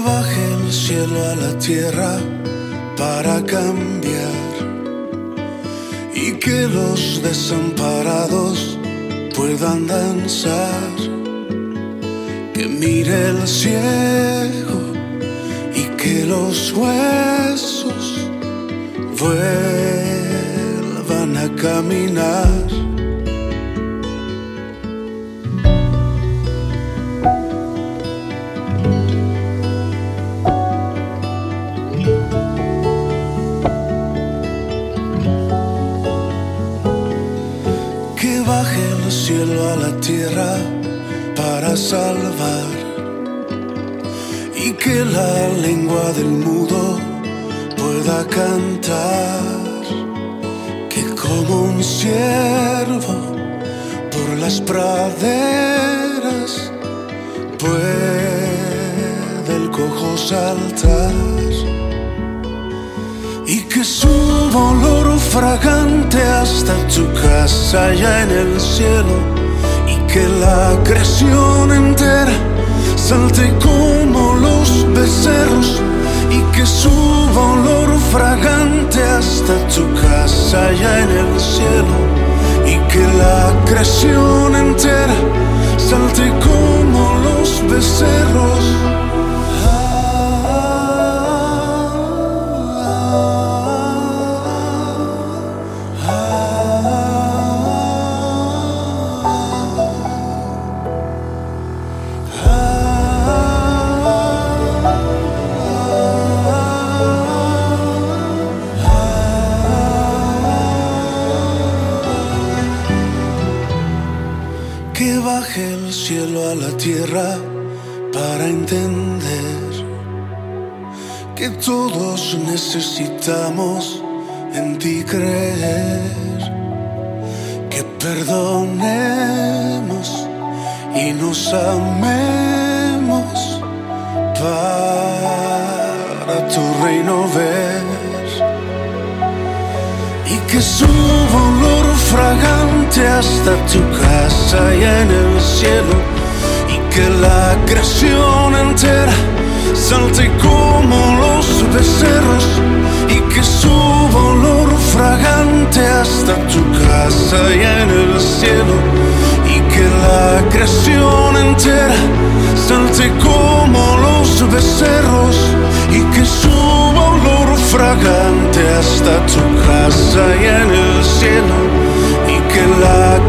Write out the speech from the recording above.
baje el cielo a la tierra para cambiar y que los desamparados puedan danzar. Que mire el cielo y que los huesos vuelvan a caminar. Baje el cielo a la tierra para salvar. Y que la lengua del mudo pueda cantar. Que como un ciervo por las praderas puede el cojo saltar que suba olor fragante hasta tu casa allá en el cielo y que la creación entera salte como los becerros y que suba olor fragante hasta tu casa allá en el cielo y que la creación entera salte como los becerros. Que baje el cielo a la tierra para entender que todos necesitamos en ti creer, que perdonemos y nos amemos para tu reino ver y que suba olor fragante creación entera salte como los becerros y que suba olor fragante hasta tu casa y en el cielo y que la creación entera salte como los becerros y que suba olor fragante hasta tu casa y en el cielo y que la